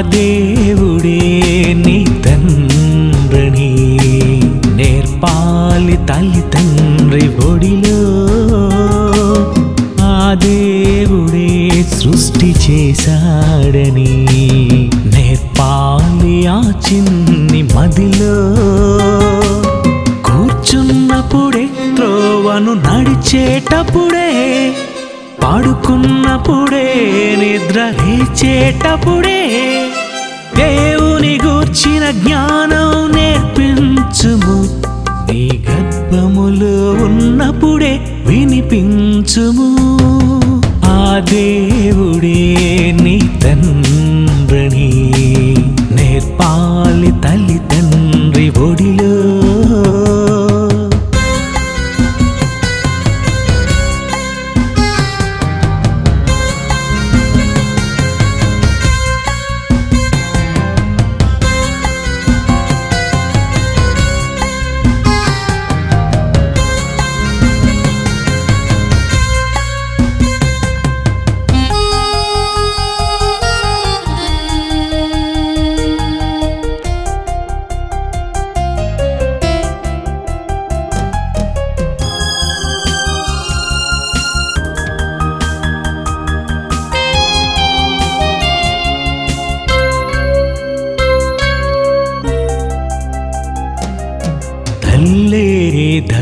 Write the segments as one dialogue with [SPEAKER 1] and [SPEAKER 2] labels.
[SPEAKER 1] దేవుడే నీ తండ్రిని. నేర్పాలి తల్లి తండ్రి ఒడిలో. ఆ దేవుడే సృష్టి చేశాడని. పడుకున్నప్పుడే నిద్ర లేచేటప్పుడే దేవుని గూర్చిన జ్ఞానం నేర్పించుము. నీ గర్భములో ఉన్నప్పుడే వినిపించుము. ఆ దేవుడే నీ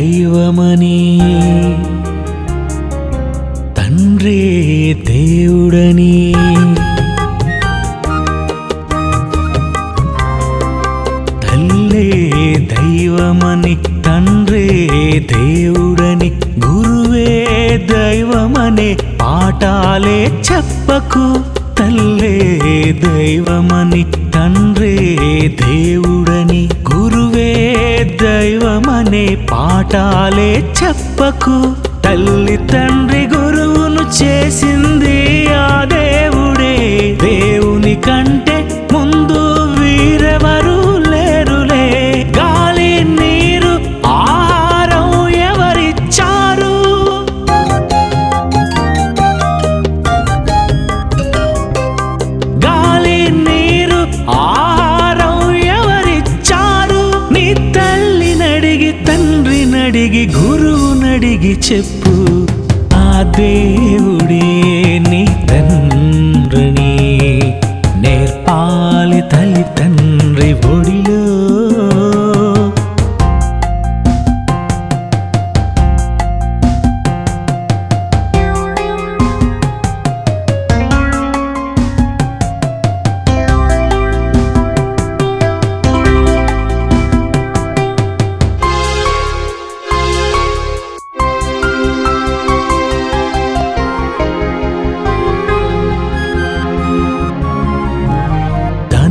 [SPEAKER 1] దైవమని. తండ్రే దేవుడని. తల్లే దైవమని తండ్రే దేవుడని. గురువే దైవమనే పాఠాలే చెప్పకు. తల్లే దైవమని తండ్రే దేవుడని గురువే దైవమనే పాఠాలే చెప్పకు. తల్లి తండ్రి గురువును చేసింది తిరిగి చెప్పు ఆ దేవుడి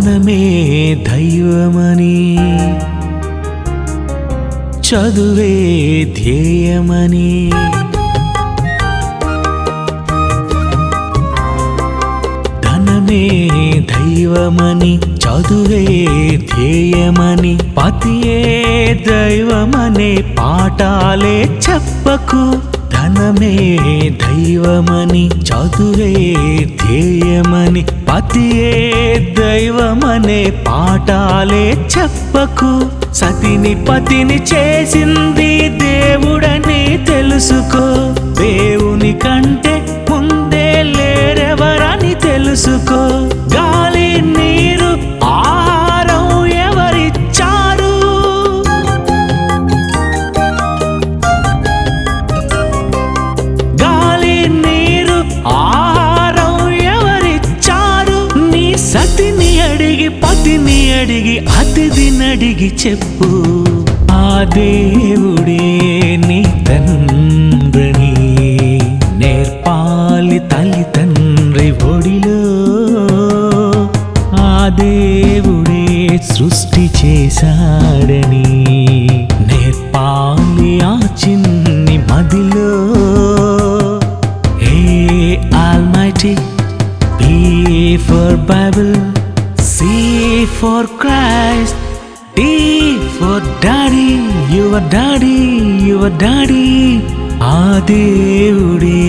[SPEAKER 1] ధనమే దైవమని. చదువే ధ్యేయమని. ధనమే దైవమని చదువే ధ్యేయమని. పతియే దైవమనే పాఠాలే చెప్పకు. ధనమే దైవమని చదువే ధ్యేయమని పతియే దైవమనే పాఠాలే చెప్పకు. సతిని పతిని చేసింది దేవుడని తెలుసుకో. దేవుని కంటే ముందే లేరెవరని తెలుసుకో. అడిగి అడిగి చెప్పు ఆ దేవుడే నీ for Christ D for daddy your daddy your daddy ఆ దేవుడే